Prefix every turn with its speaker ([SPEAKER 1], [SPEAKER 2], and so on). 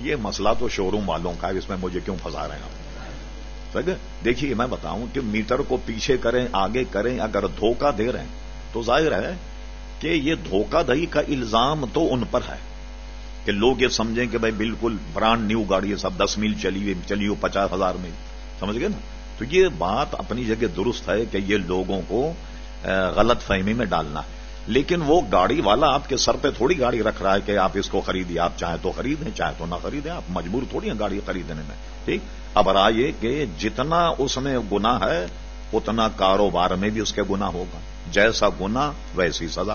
[SPEAKER 1] یہ مسئلہ تو شو روم والوں کا ہے، اس میں مجھے کیوں پھنسا رہے ہیں آپ؟ دیکھیے، میں بتاؤں کہ میٹر کو پیچھے کریں، آگے کریں، اگر دھوکہ دے رہے ہیں، تو ظاہر ہے کہ یہ دھوکہ دہی کا الزام تو ان پر ہے کہ لوگ یہ سمجھیں کہ بھائی بالکل برانڈ نیو گاڑی ہے، سب دس میل چلی ہوئی چلی ہو پچاس ہزار میل۔ سمجھ گئے نا؟ تو یہ بات اپنی جگہ درست ہے کہ یہ لوگوں کو غلط فہمی میں ڈالنا ہے۔ لیکن وہ گاڑی والا آپ کے سر پہ تھوڑی گاڑی رکھ رہا ہے کہ آپ اس کو خریدیے آپ چاہے تو خریدیں چاہے تو نہ خریدیں، آپ مجبور تھوڑی ہیں گاڑی خریدنے میں، ٹھیک؟ اب رائے کہ جتنا اس میں گنا ہے، اتنا کاروبار میں بھی اس کے گنا ہوگا، جیسا گنا ویسی سزا۔